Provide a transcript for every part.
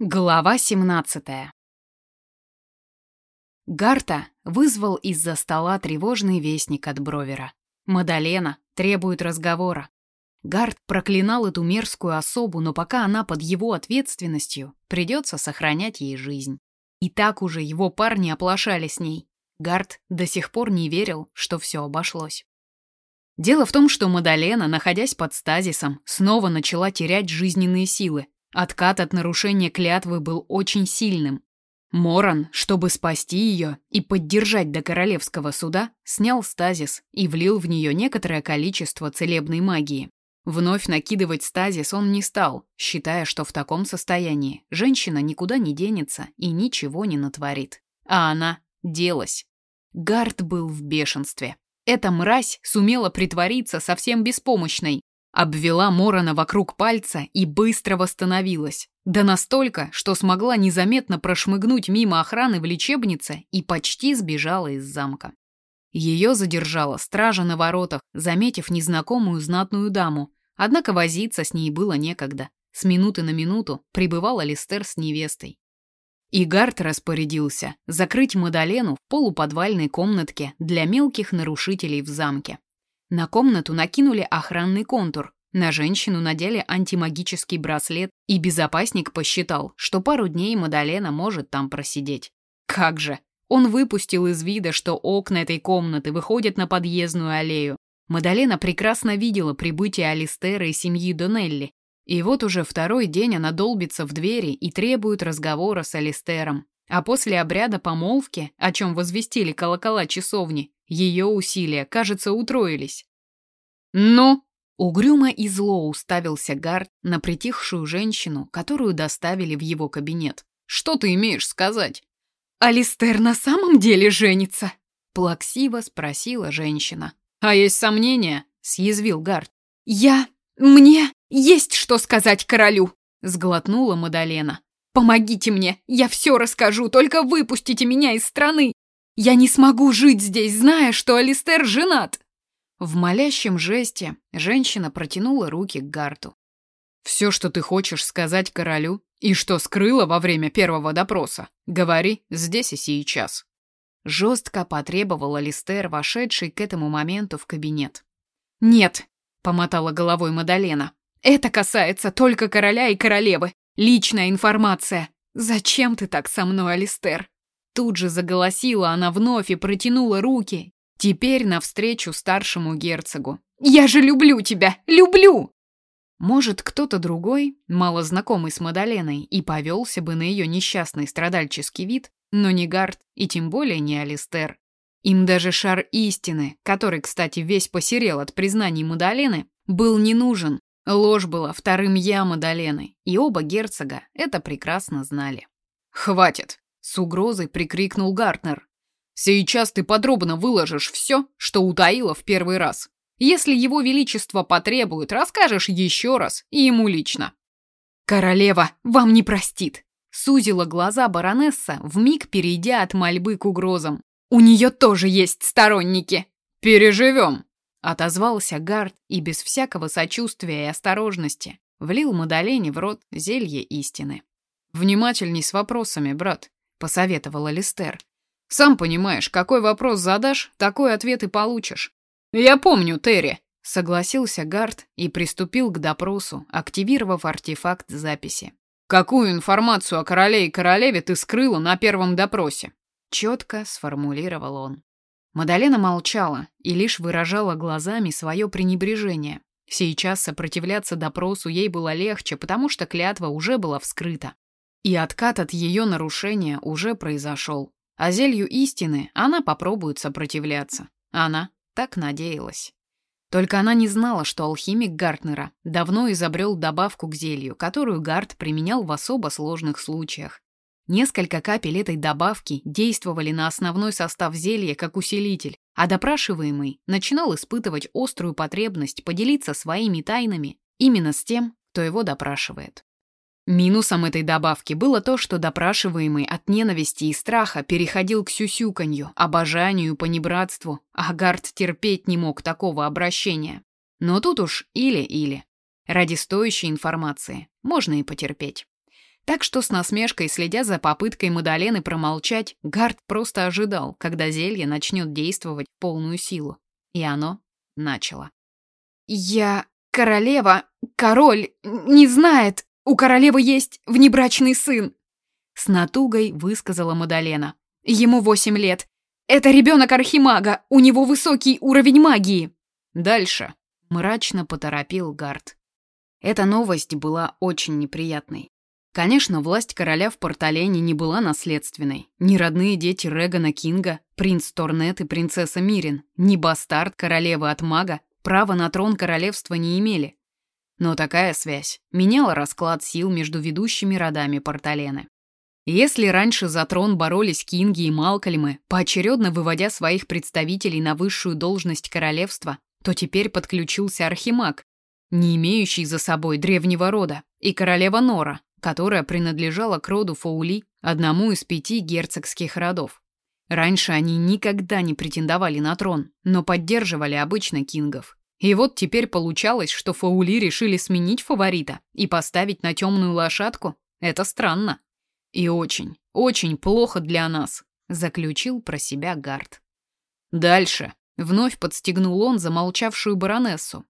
Глава 17 Гарта вызвал из-за стола тревожный вестник от Бровера. Мадалена требует разговора. Гарт проклинал эту мерзкую особу, но пока она под его ответственностью, придется сохранять ей жизнь. И так уже его парни оплошали с ней. Гарт до сих пор не верил, что все обошлось. Дело в том, что Мадалена, находясь под стазисом, снова начала терять жизненные силы, Откат от нарушения клятвы был очень сильным. Моран, чтобы спасти ее и поддержать до королевского суда, снял стазис и влил в нее некоторое количество целебной магии. Вновь накидывать стазис он не стал, считая, что в таком состоянии женщина никуда не денется и ничего не натворит. А она делась. Гард был в бешенстве. Эта мразь сумела притвориться совсем беспомощной, Обвела Морона вокруг пальца и быстро восстановилась. Да настолько, что смогла незаметно прошмыгнуть мимо охраны в лечебнице и почти сбежала из замка. Ее задержала стража на воротах, заметив незнакомую знатную даму. Однако возиться с ней было некогда. С минуты на минуту прибывал Алистер с невестой. Игард распорядился закрыть Мадалену в полуподвальной комнатке для мелких нарушителей в замке. На комнату накинули охранный контур, на женщину надели антимагический браслет, и безопасник посчитал, что пару дней Мадалена может там просидеть. Как же! Он выпустил из вида, что окна этой комнаты выходят на подъездную аллею. Мадалена прекрасно видела прибытие Алистера и семьи Донелли. И вот уже второй день она долбится в двери и требует разговора с Алистером. А после обряда помолвки, о чем возвестили колокола часовни, ее усилия, кажется, утроились. «Ну?» Угрюмо и зло уставился Гард на притихшую женщину, которую доставили в его кабинет. «Что ты имеешь сказать?» «Алистер на самом деле женится?» Плаксиво спросила женщина. «А есть сомнения?» — съязвил Гард. «Я... мне есть что сказать королю!» — сглотнула Мадалена. «Помогите мне, я все расскажу, только выпустите меня из страны! Я не смогу жить здесь, зная, что Алистер женат!» В молящем жесте женщина протянула руки к Гарту. «Все, что ты хочешь сказать королю, и что скрыла во время первого допроса, говори здесь и сейчас». Жестко потребовала Листер, вошедший к этому моменту в кабинет. «Нет», — помотала головой Мадалена, — «это касается только короля и королевы. Личная информация. Зачем ты так со мной, Алистер?» Тут же заголосила она вновь и протянула руки, теперь навстречу старшему герцогу. «Я же люблю тебя! Люблю!» Может, кто-то другой, мало знакомый с Мадаленой, и повелся бы на ее несчастный страдальческий вид, но не Гард и тем более не Алистер. Им даже шар истины, который, кстати, весь посерел от признаний Мадалены, был не нужен. Ложь была вторым «я» Мадалены, и оба герцога это прекрасно знали. «Хватит!» С угрозой прикрикнул Гартнер. «Сейчас ты подробно выложишь все, что утаила в первый раз. Если его величество потребует, расскажешь еще раз и ему лично». «Королева вам не простит», — сузила глаза баронесса, вмиг перейдя от мольбы к угрозам. «У нее тоже есть сторонники». «Переживем», — отозвался Гард и без всякого сочувствия и осторожности влил Мадалене в рот зелье истины. «Внимательней с вопросами, брат посоветовала Листер. Сам понимаешь, какой вопрос задашь, такой ответ и получишь. Я помню, Терри, согласился Гард и приступил к допросу, активировав артефакт записи. Какую информацию о короле и королеве ты скрыла на первом допросе? четко сформулировал он. Мадалена молчала и лишь выражала глазами свое пренебрежение. Сейчас сопротивляться допросу ей было легче, потому что клятва уже была вскрыта. И откат от ее нарушения уже произошел. А зелью истины она попробует сопротивляться. Она так надеялась. Только она не знала, что алхимик Гартнера давно изобрел добавку к зелью, которую Гарт применял в особо сложных случаях. Несколько капель этой добавки действовали на основной состав зелья как усилитель, а допрашиваемый начинал испытывать острую потребность поделиться своими тайнами именно с тем, кто его допрашивает. Минусом этой добавки было то, что допрашиваемый от ненависти и страха переходил к сюсюканью, обожанию, понебратству, а Гард терпеть не мог такого обращения. Но тут уж или-или. Ради стоящей информации можно и потерпеть. Так что с насмешкой, следя за попыткой Мадалены промолчать, Гард просто ожидал, когда зелье начнет действовать в полную силу. И оно начало. «Я королева, король, не знает. У королевы есть внебрачный сын», — с натугой высказала Мадалена. «Ему восемь лет. Это ребенок архимага, у него высокий уровень магии». «Дальше», — мрачно поторопил Гард. Эта новость была очень неприятной. Конечно, власть короля в Порталене не была наследственной. Ни родные дети Регана Кинга, принц Торнет и принцесса Мирин, ни бастард королевы от мага права на трон королевства не имели. Но такая связь меняла расклад сил между ведущими родами Порталены. Если раньше за трон боролись Кинги и Малкольмы, поочередно выводя своих представителей на высшую должность королевства, то теперь подключился Архимаг, не имеющий за собой древнего рода, и королева Нора, которая принадлежала к роду Фаули, одному из пяти герцогских родов. Раньше они никогда не претендовали на трон, но поддерживали обычно кингов. И вот теперь получалось, что Фаули решили сменить фаворита и поставить на темную лошадку. Это странно. И очень, очень плохо для нас, заключил про себя Гард. Дальше. Вновь подстегнул он замолчавшую баронессу.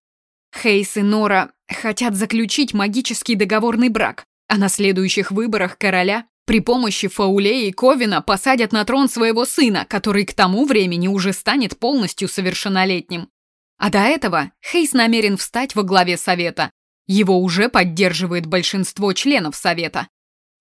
Хейс и Нора хотят заключить магический договорный брак. А на следующих выборах короля при помощи Фауле и Ковина посадят на трон своего сына, который к тому времени уже станет полностью совершеннолетним. А до этого Хейс намерен встать во главе совета. Его уже поддерживает большинство членов совета.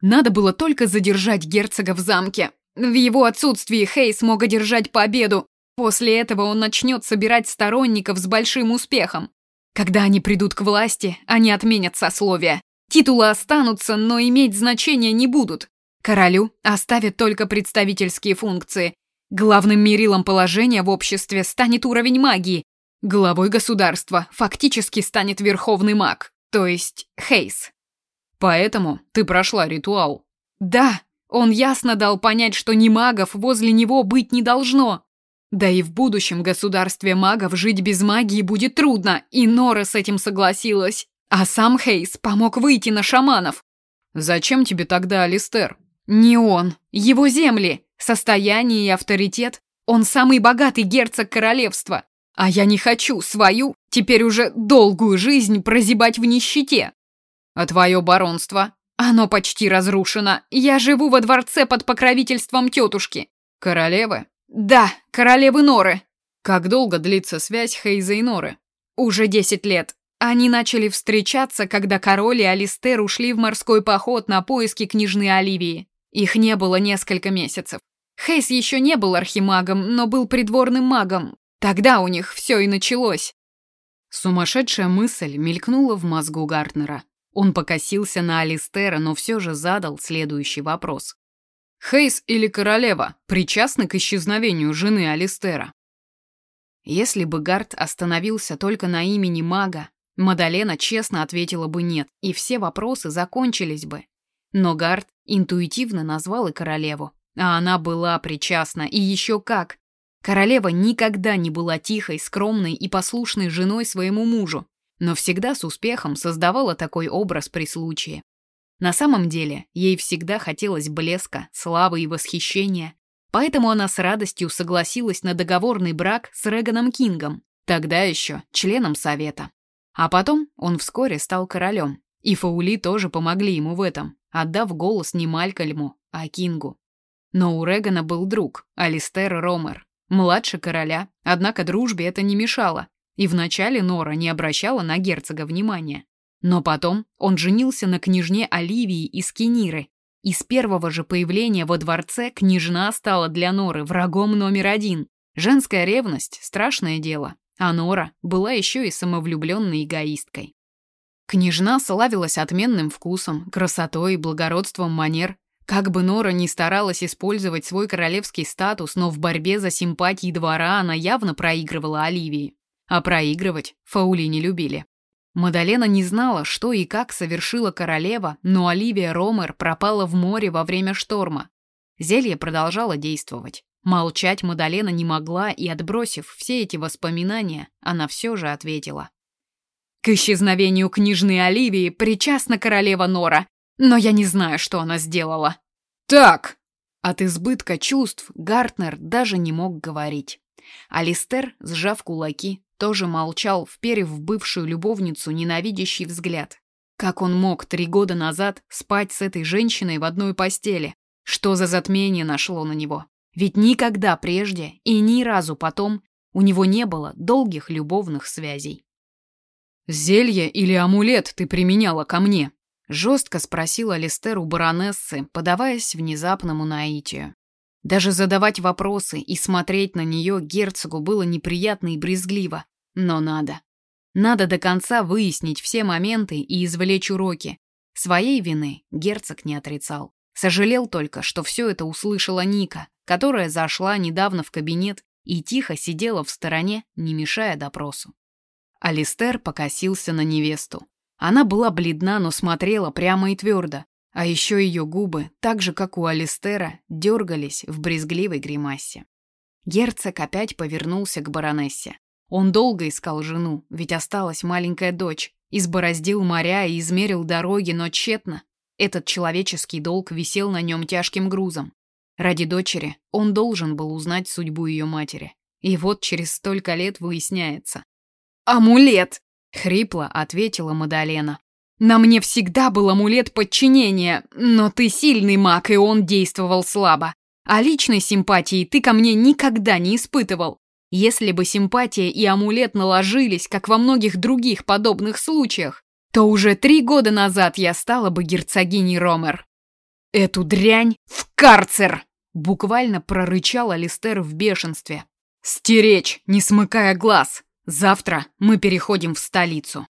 Надо было только задержать герцога в замке. В его отсутствии Хейс мог одержать победу. После этого он начнет собирать сторонников с большим успехом. Когда они придут к власти, они отменят сословия. Титулы останутся, но иметь значения не будут. Королю оставят только представительские функции. Главным мерилом положения в обществе станет уровень магии. Главой государства фактически станет верховный маг, то есть Хейс. Поэтому ты прошла ритуал. Да, он ясно дал понять, что ни магов возле него быть не должно. Да и в будущем государстве магов жить без магии будет трудно, и Нора с этим согласилась. А сам Хейс помог выйти на шаманов. Зачем тебе тогда Алистер? Не он. Его земли, состояние и авторитет. Он самый богатый герцог королевства. А я не хочу свою, теперь уже долгую жизнь прозябать в нищете. А твое баронство? Оно почти разрушено. Я живу во дворце под покровительством тетушки. Королевы? Да, королевы Норы. Как долго длится связь Хейза и Норы? Уже десять лет. Они начали встречаться, когда король и Алистер ушли в морской поход на поиски княжны Оливии. Их не было несколько месяцев. Хейс еще не был архимагом, но был придворным магом. Тогда у них все и началось. Сумасшедшая мысль мелькнула в мозгу Гартнера. Он покосился на Алистера, но все же задал следующий вопрос. Хейс или королева причастны к исчезновению жены Алистера? Если бы Гарт остановился только на имени мага, Мадалена честно ответила бы нет, и все вопросы закончились бы. Но Гард интуитивно назвал и королеву. А она была причастна, и еще как. Королева никогда не была тихой, скромной и послушной женой своему мужу, но всегда с успехом создавала такой образ при случае. На самом деле, ей всегда хотелось блеска, славы и восхищения, поэтому она с радостью согласилась на договорный брак с Реганом Кингом, тогда еще членом совета. А потом он вскоре стал королем, и Фаули тоже помогли ему в этом, отдав голос не Малькольму, а Кингу. Но у Регана был друг, Алистер Ромер, младше короля, однако дружбе это не мешало, и вначале Нора не обращала на герцога внимания. Но потом он женился на княжне Оливии из Кениры, и с первого же появления во дворце княжна стала для Норы врагом номер один. Женская ревность – страшное дело, а Нора была еще и самовлюбленной эгоисткой. Княжна славилась отменным вкусом, красотой и благородством манер. Как бы Нора ни старалась использовать свой королевский статус, но в борьбе за симпатии двора она явно проигрывала Оливии. А проигрывать Фаули не любили. Мадалена не знала, что и как совершила королева, но Оливия Ромер пропала в море во время шторма. Зелье продолжало действовать. Молчать Мадалена не могла, и, отбросив все эти воспоминания, она все же ответила. «К исчезновению княжны Оливии причастна королева Нора. Но я не знаю, что она сделала. Так! От избытка чувств Гартнер даже не мог говорить. Алистер, сжав кулаки, тоже молчал, вперев в бывшую любовницу ненавидящий взгляд. Как он мог три года назад спать с этой женщиной в одной постели? Что за затмение нашло на него? Ведь никогда прежде и ни разу потом у него не было долгих любовных связей. «Зелье или амулет ты применяла ко мне?» Жестко спросила Листер у баронессы, подаваясь внезапному наитию. Даже задавать вопросы и смотреть на нее герцогу было неприятно и брезгливо. Но надо. Надо до конца выяснить все моменты и извлечь уроки. Своей вины герцог не отрицал. Сожалел только, что все это услышала Ника, которая зашла недавно в кабинет и тихо сидела в стороне, не мешая допросу. Алистер покосился на невесту. Она была бледна, но смотрела прямо и твердо, а еще ее губы, так же как у Алистера, дергались в брезгливой гримасе. Герцог опять повернулся к баронессе. Он долго искал жену, ведь осталась маленькая дочь, избороздил моря и измерил дороги, но тщетно. Этот человеческий долг висел на нем тяжким грузом. Ради дочери он должен был узнать судьбу ее матери. И вот через столько лет выясняется, «Амулет!» — хрипло ответила Мадалена. «На мне всегда был амулет подчинения, но ты сильный маг, и он действовал слабо. А личной симпатии ты ко мне никогда не испытывал. Если бы симпатия и амулет наложились, как во многих других подобных случаях, то уже три года назад я стала бы герцогиней Ромер. Эту дрянь в карцер!» Буквально прорычал Алистер в бешенстве. «Стеречь, не смыкая глаз! Завтра мы переходим в столицу.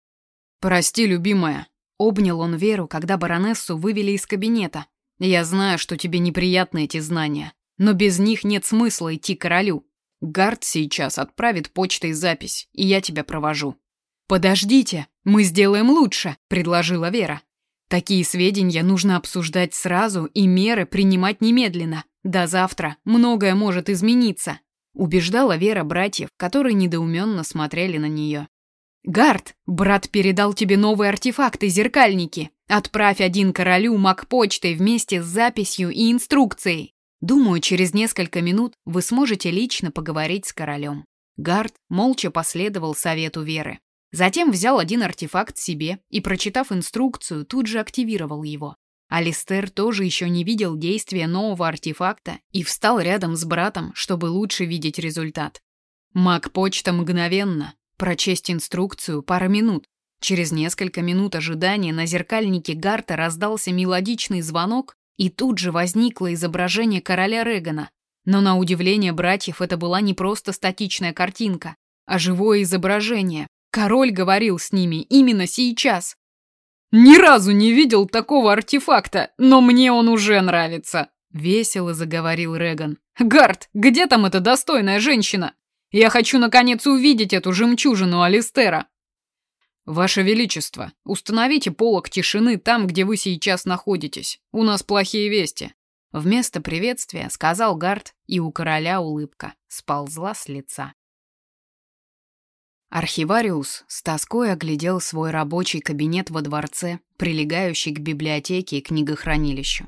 Прости, любимая. Обнял он Веру, когда баронессу вывели из кабинета. Я знаю, что тебе неприятны эти знания, но без них нет смысла идти к королю. Гард сейчас отправит почтой запись, и я тебя провожу. Подождите, мы сделаем лучше, предложила Вера. Такие сведения нужно обсуждать сразу и меры принимать немедленно. До завтра многое может измениться. Убеждала Вера братьев, которые недоуменно смотрели на нее. «Гард, брат передал тебе новые артефакты-зеркальники. Отправь один королю маг-почтой вместе с записью и инструкцией. Думаю, через несколько минут вы сможете лично поговорить с королем». Гард молча последовал совету Веры. Затем взял один артефакт себе и, прочитав инструкцию, тут же активировал его. Алистер тоже еще не видел действия нового артефакта и встал рядом с братом, чтобы лучше видеть результат. Маг-почта мгновенно. Прочесть инструкцию пара минут. Через несколько минут ожидания на зеркальнике Гарта раздался мелодичный звонок, и тут же возникло изображение короля Регана. Но на удивление братьев это была не просто статичная картинка, а живое изображение. Король говорил с ними именно сейчас. Ни разу не видел такого артефакта, но мне он уже нравится. Весело заговорил Реган. Гард, где там эта достойная женщина? Я хочу наконец увидеть эту жемчужину Алистера. Ваше Величество, установите полог тишины там, где вы сейчас находитесь. У нас плохие вести. Вместо приветствия сказал Гард, и у короля улыбка сползла с лица. Архивариус с тоской оглядел свой рабочий кабинет во дворце, прилегающий к библиотеке и книгохранилищу.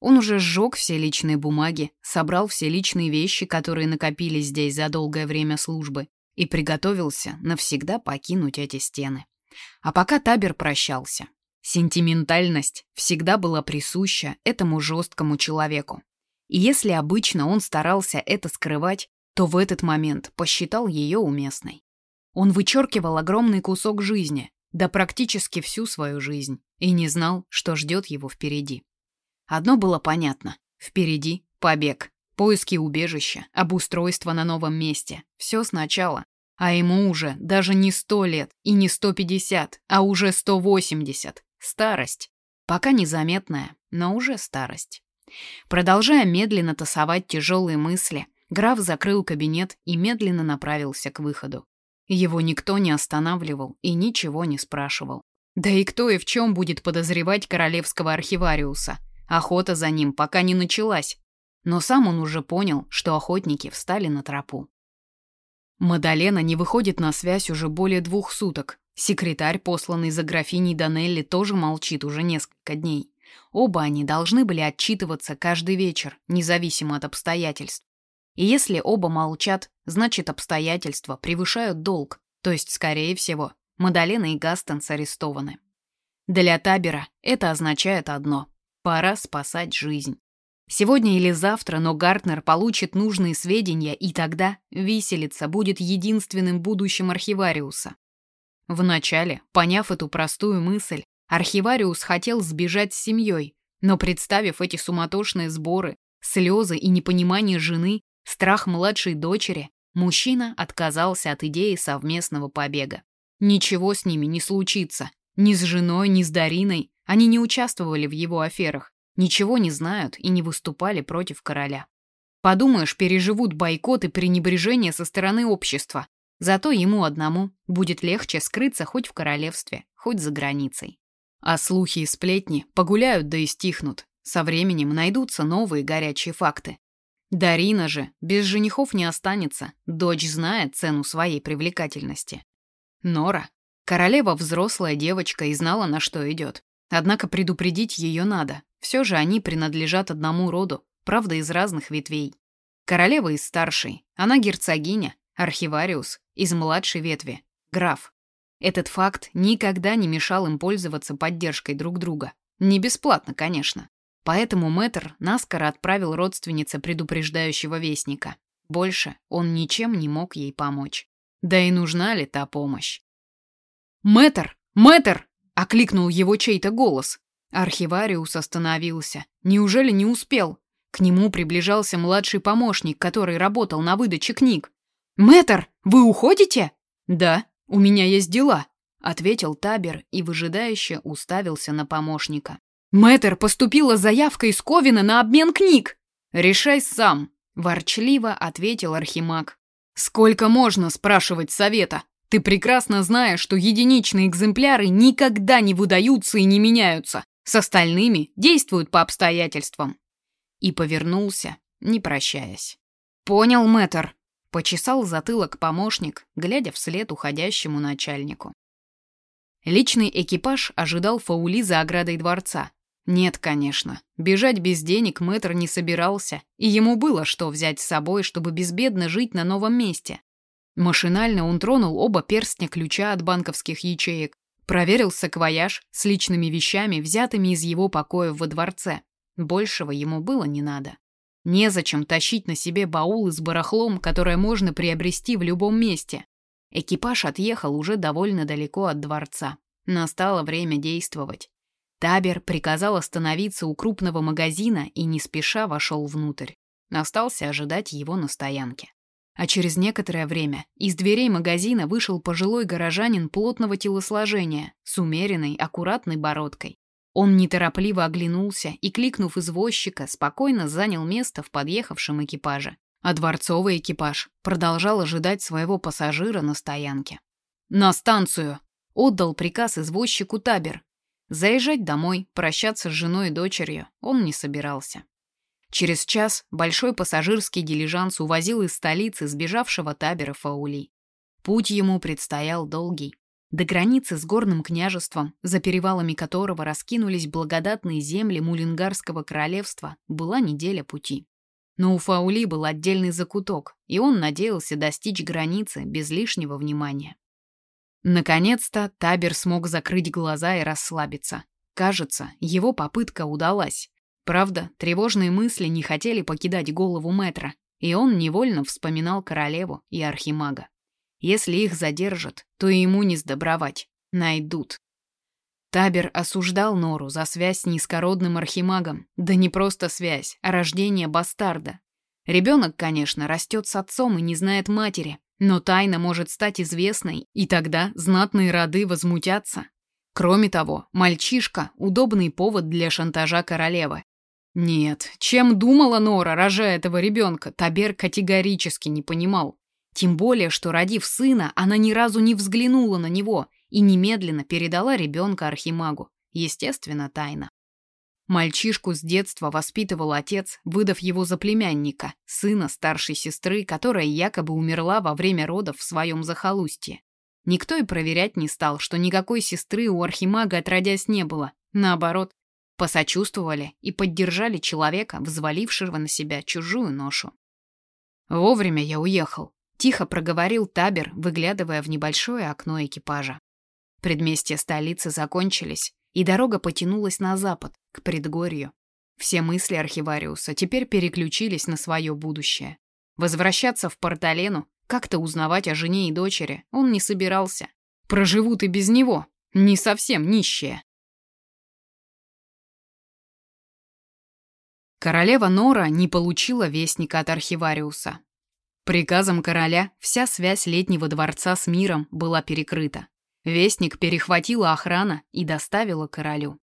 Он уже сжег все личные бумаги, собрал все личные вещи, которые накопились здесь за долгое время службы, и приготовился навсегда покинуть эти стены. А пока Табер прощался. Сентиментальность всегда была присуща этому жесткому человеку. И если обычно он старался это скрывать, то в этот момент посчитал ее уместной. Он вычеркивал огромный кусок жизни, да практически всю свою жизнь, и не знал, что ждет его впереди. Одно было понятно. Впереди побег, поиски убежища, обустройство на новом месте. Все сначала. А ему уже даже не сто лет и не сто пятьдесят, а уже сто восемьдесят. Старость. Пока незаметная, но уже старость. Продолжая медленно тасовать тяжелые мысли, граф закрыл кабинет и медленно направился к выходу. Его никто не останавливал и ничего не спрашивал. Да и кто и в чем будет подозревать королевского архивариуса? Охота за ним пока не началась. Но сам он уже понял, что охотники встали на тропу. Мадалена не выходит на связь уже более двух суток. Секретарь, посланный за графиней Данелли, тоже молчит уже несколько дней. Оба они должны были отчитываться каждый вечер, независимо от обстоятельств. И если оба молчат, значит обстоятельства превышают долг, то есть, скорее всего, Мадалена и Гастонс арестованы. Для Табера это означает одно – пора спасать жизнь. Сегодня или завтра, но Гартнер получит нужные сведения, и тогда виселица будет единственным будущим архивариуса. Вначале, поняв эту простую мысль, архивариус хотел сбежать с семьей, но представив эти суматошные сборы, слезы и непонимание жены, страх младшей дочери, мужчина отказался от идеи совместного побега. Ничего с ними не случится. Ни с женой, ни с Дариной. Они не участвовали в его аферах ничего не знают и не выступали против короля. Подумаешь, переживут бойкот и пренебрежение со стороны общества. Зато ему одному будет легче скрыться хоть в королевстве, хоть за границей. А слухи и сплетни погуляют да и стихнут. Со временем найдутся новые горячие факты. Дарина же без женихов не останется, дочь знает цену своей привлекательности. Нора. Королева взрослая девочка и знала, на что идет. Однако предупредить ее надо, все же они принадлежат одному роду, правда, из разных ветвей. Королева из старшей, она герцогиня, архивариус из младшей ветви, граф. Этот факт никогда не мешал им пользоваться поддержкой друг друга. Не бесплатно, конечно. Поэтому мэтр наскоро отправил родственнице предупреждающего вестника. Больше он ничем не мог ей помочь. Да и нужна ли та помощь? «Мэтр! Мэтр!» — окликнул его чей-то голос. Архивариус остановился. Неужели не успел? К нему приближался младший помощник, который работал на выдаче книг. «Мэтр, вы уходите?» «Да, у меня есть дела», — ответил Табер и выжидающе уставился на помощника. «Мэтр, поступила заявка из Ковина на обмен книг!» «Решай сам», — ворчливо ответил Архимаг. «Сколько можно спрашивать совета? Ты прекрасно знаешь, что единичные экземпляры никогда не выдаются и не меняются. С остальными действуют по обстоятельствам. И повернулся, не прощаясь. Понял, мэтр. Почесал затылок помощник, глядя вслед уходящему начальнику. Личный экипаж ожидал Фаули за оградой дворца. Нет, конечно, бежать без денег мэтр не собирался, и ему было что взять с собой, чтобы безбедно жить на новом месте. Машинально он тронул оба перстня ключа от банковских ячеек, Проверил саквояж с личными вещами, взятыми из его покоев во дворце. Большего ему было не надо. Незачем тащить на себе баулы с барахлом, которое можно приобрести в любом месте. Экипаж отъехал уже довольно далеко от дворца. Настало время действовать. Табер приказал остановиться у крупного магазина и не спеша вошел внутрь. Остался ожидать его на стоянке. А через некоторое время из дверей магазина вышел пожилой горожанин плотного телосложения с умеренной, аккуратной бородкой. Он неторопливо оглянулся и, кликнув извозчика, спокойно занял место в подъехавшем экипаже. А дворцовый экипаж продолжал ожидать своего пассажира на стоянке. «На станцию!» — отдал приказ извозчику Табер. Заезжать домой, прощаться с женой и дочерью он не собирался. Через час большой пассажирский дилижанс увозил из столицы сбежавшего табера Фаули. Путь ему предстоял долгий. До границы с горным княжеством, за перевалами которого раскинулись благодатные земли Мулингарского королевства, была неделя пути. Но у Фаули был отдельный закуток, и он надеялся достичь границы без лишнего внимания. Наконец-то Табер смог закрыть глаза и расслабиться. Кажется, его попытка удалась. Правда, тревожные мысли не хотели покидать голову Мэтра, и он невольно вспоминал королеву и архимага. Если их задержат, то ему не сдобровать. Найдут. Табер осуждал Нору за связь с низкородным архимагом. Да не просто связь, а рождение бастарда. Ребенок, конечно, растет с отцом и не знает матери, но тайна может стать известной, и тогда знатные роды возмутятся. Кроме того, мальчишка – удобный повод для шантажа королевы. Нет, чем думала Нора, рожая этого ребенка, Табер категорически не понимал. Тем более, что, родив сына, она ни разу не взглянула на него и немедленно передала ребенка Архимагу. Естественно, тайна. Мальчишку с детства воспитывал отец, выдав его за племянника, сына старшей сестры, которая якобы умерла во время родов в своем захолустье. Никто и проверять не стал, что никакой сестры у Архимага отродясь не было. Наоборот, посочувствовали и поддержали человека, взвалившего на себя чужую ношу. Вовремя я уехал, тихо проговорил Табер, выглядывая в небольшое окно экипажа. Предместья столицы закончились, и дорога потянулась на запад, к предгорью. Все мысли архивариуса теперь переключились на свое будущее. Возвращаться в Порталену, как-то узнавать о жене и дочери он не собирался. Проживут и без него, не совсем нищие. Королева Нора не получила вестника от архивариуса. Приказом короля вся связь летнего дворца с миром была перекрыта. Вестник перехватила охрана и доставила королю.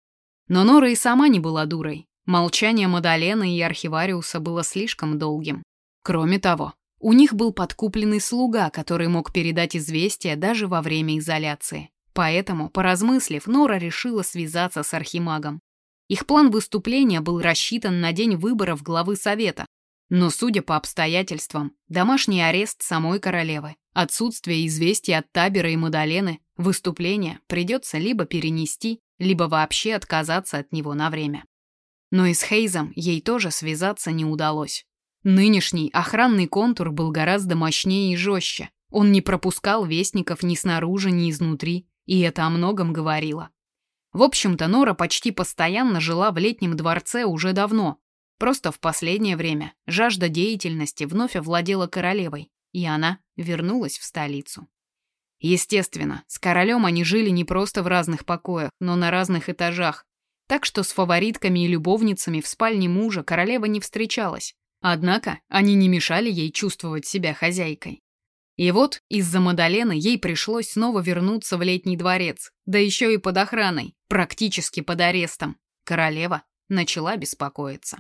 Но Нора и сама не была дурой. Молчание Мадалена и архивариуса было слишком долгим. Кроме того, у них был подкупленный слуга, который мог передать известие даже во время изоляции. Поэтому, поразмыслив, Нора решила связаться с архимагом. Их план выступления был рассчитан на день выборов главы совета. Но, судя по обстоятельствам, домашний арест самой королевы, отсутствие известий от Табера и Мадалены, выступление придется либо перенести, либо вообще отказаться от него на время. Но и с Хейзом ей тоже связаться не удалось. Нынешний охранный контур был гораздо мощнее и жестче. Он не пропускал вестников ни снаружи, ни изнутри, и это о многом говорило. В общем-то, Нора почти постоянно жила в летнем дворце уже давно. Просто в последнее время жажда деятельности вновь овладела королевой, и она вернулась в столицу. Естественно, с королем они жили не просто в разных покоях, но на разных этажах. Так что с фаворитками и любовницами в спальне мужа королева не встречалась. Однако они не мешали ей чувствовать себя хозяйкой. И вот из-за Мадалены ей пришлось снова вернуться в летний дворец, да еще и под охраной, практически под арестом. Королева начала беспокоиться.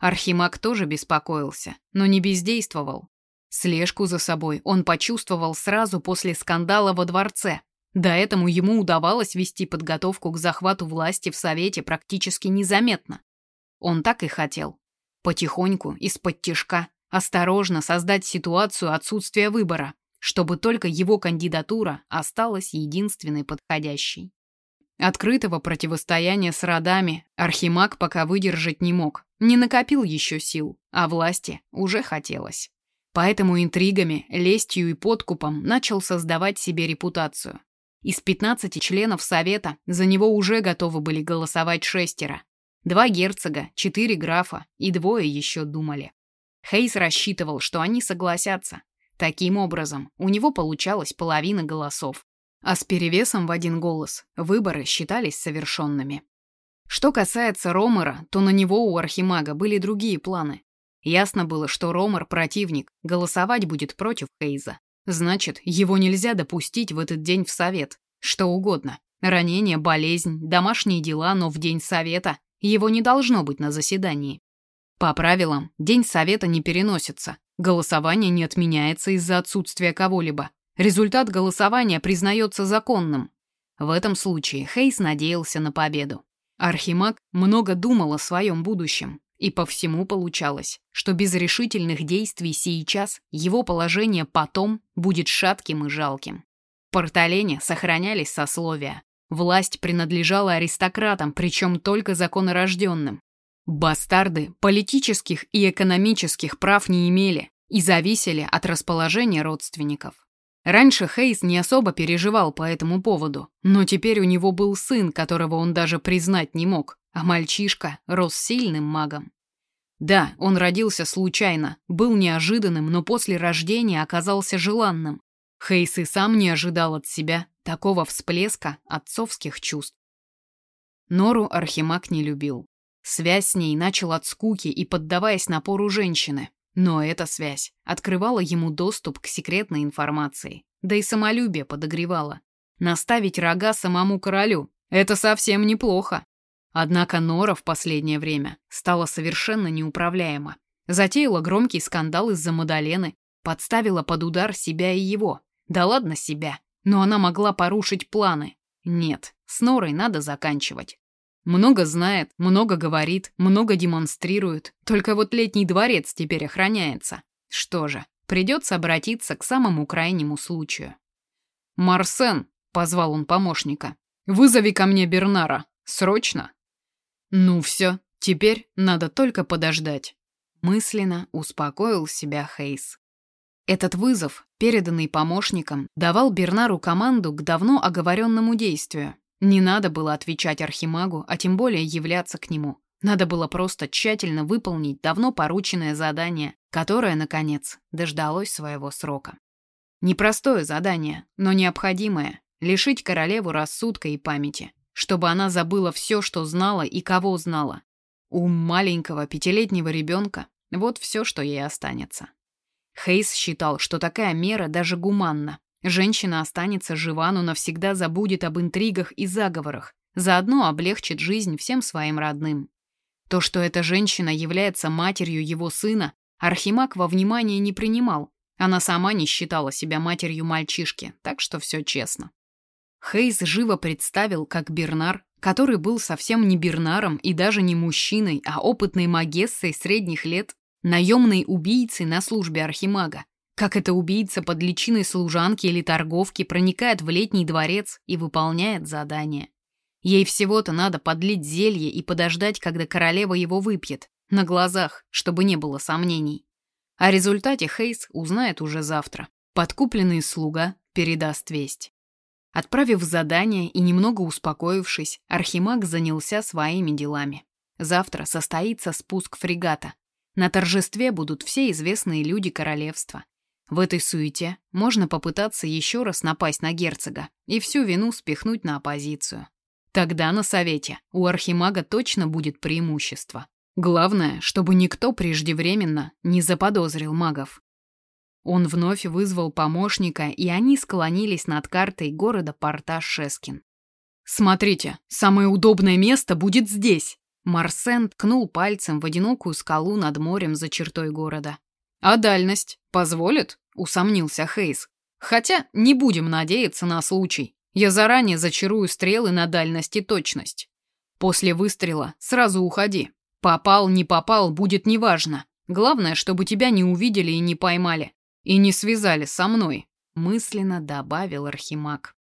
Архимаг тоже беспокоился, но не бездействовал. Слежку за собой он почувствовал сразу после скандала во дворце. До этого ему удавалось вести подготовку к захвату власти в Совете практически незаметно. Он так и хотел. Потихоньку, из-под тишка, осторожно создать ситуацию отсутствия выбора, чтобы только его кандидатура осталась единственной подходящей. Открытого противостояния с родами Архимаг пока выдержать не мог, не накопил еще сил, а власти уже хотелось. Поэтому интригами, лестью и подкупом начал создавать себе репутацию. Из 15 членов Совета за него уже готовы были голосовать шестеро. Два герцога, четыре графа и двое еще думали. Хейс рассчитывал, что они согласятся. Таким образом, у него получалась половина голосов. А с перевесом в один голос выборы считались совершенными. Что касается Ромера, то на него у Архимага были другие планы. Ясно было, что Ромер противник, голосовать будет против Хейза. Значит, его нельзя допустить в этот день в совет. Что угодно. Ранение, болезнь, домашние дела, но в день совета его не должно быть на заседании. По правилам, день совета не переносится. Голосование не отменяется из-за отсутствия кого-либо. Результат голосования признается законным. В этом случае Хейс надеялся на победу. Архимаг много думал о своем будущем, и по всему получалось, что без решительных действий сейчас его положение потом будет шатким и жалким. В Порталене сохранялись сословия. Власть принадлежала аристократам, причем только законорожденным. Бастарды политических и экономических прав не имели и зависели от расположения родственников. Раньше Хейс не особо переживал по этому поводу, но теперь у него был сын, которого он даже признать не мог, а мальчишка рос сильным магом. Да, он родился случайно, был неожиданным, но после рождения оказался желанным. Хейс и сам не ожидал от себя такого всплеска отцовских чувств. Нору Архимаг не любил. Связь с ней начал от скуки и поддаваясь напору женщины. Но эта связь открывала ему доступ к секретной информации, да и самолюбие подогревала. Наставить рога самому королю – это совсем неплохо. Однако Нора в последнее время стала совершенно неуправляема. Затеяла громкий скандал из-за Мадалены, подставила под удар себя и его. Да ладно себя, но она могла порушить планы. Нет, с Норой надо заканчивать. Много знает, много говорит, много демонстрирует. Только вот летний дворец теперь охраняется. Что же, придется обратиться к самому крайнему случаю. «Марсен», — позвал он помощника, — «вызови ко мне Бернара. Срочно». Ну все, теперь надо только подождать. Мысленно успокоил себя Хейс. Этот вызов, переданный помощником, давал Бернару команду к давно оговоренному действию. Не надо было отвечать Архимагу, а тем более являться к нему. Надо было просто тщательно выполнить давно порученное задание, которое, наконец, дождалось своего срока. Непростое задание, но необходимое — лишить королеву рассудка и памяти, чтобы она забыла все, что знала и кого знала. У маленького пятилетнего ребенка вот все, что ей останется. Хейс считал, что такая мера даже гуманна. Женщина останется жива, но навсегда забудет об интригах и заговорах, заодно облегчит жизнь всем своим родным. То, что эта женщина является матерью его сына, Архимаг во внимание не принимал. Она сама не считала себя матерью мальчишки, так что все честно. Хейс живо представил, как Бернар, который был совсем не Бернаром и даже не мужчиной, а опытной магессой средних лет, наемной убийцей на службе Архимага, как эта убийца под личиной служанки или торговки проникает в летний дворец и выполняет задание. Ей всего-то надо подлить зелье и подождать, когда королева его выпьет, на глазах, чтобы не было сомнений. О результате Хейс узнает уже завтра. Подкупленный слуга передаст весть. Отправив задание и немного успокоившись, Архимаг занялся своими делами. Завтра состоится спуск фрегата. На торжестве будут все известные люди королевства. В этой суете можно попытаться еще раз напасть на герцога и всю вину спихнуть на оппозицию. Тогда на совете у архимага точно будет преимущество. Главное, чтобы никто преждевременно не заподозрил магов. Он вновь вызвал помощника, и они склонились над картой города порта Шескин. «Смотрите, самое удобное место будет здесь!» Марсен ткнул пальцем в одинокую скалу над морем за чертой города. «А дальность позволит?» — усомнился Хейс. «Хотя не будем надеяться на случай. Я заранее зачарую стрелы на дальность и точность. После выстрела сразу уходи. Попал, не попал, будет неважно. Главное, чтобы тебя не увидели и не поймали. И не связали со мной», — мысленно добавил Архимаг.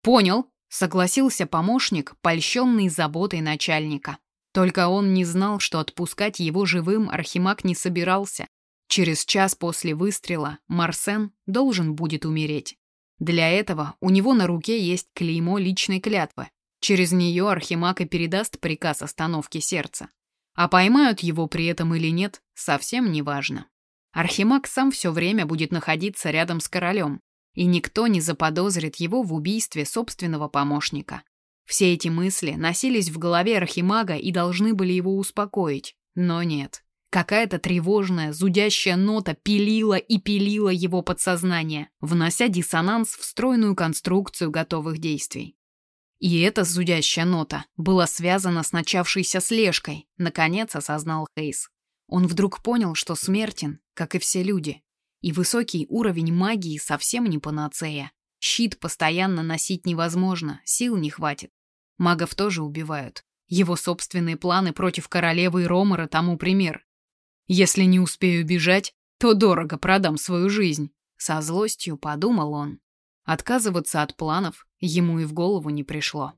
«Понял», — согласился помощник, польщенный заботой начальника. Только он не знал, что отпускать его живым Архимаг не собирался. Через час после выстрела Марсен должен будет умереть. Для этого у него на руке есть клеймо личной клятвы. Через нее Архимаг и передаст приказ остановки сердца. А поймают его при этом или нет, совсем не важно. Архимаг сам все время будет находиться рядом с королем, и никто не заподозрит его в убийстве собственного помощника. Все эти мысли носились в голове Архимага и должны были его успокоить, но нет. Какая-то тревожная, зудящая нота пилила и пилила его подсознание, внося диссонанс в стройную конструкцию готовых действий. И эта зудящая нота была связана с начавшейся слежкой, наконец осознал Хейс. Он вдруг понял, что смертен, как и все люди. И высокий уровень магии совсем не панацея. Щит постоянно носить невозможно, сил не хватит. Магов тоже убивают. Его собственные планы против королевы и Ромара тому пример. Если не успею бежать, то дорого продам свою жизнь. Со злостью подумал он. Отказываться от планов ему и в голову не пришло.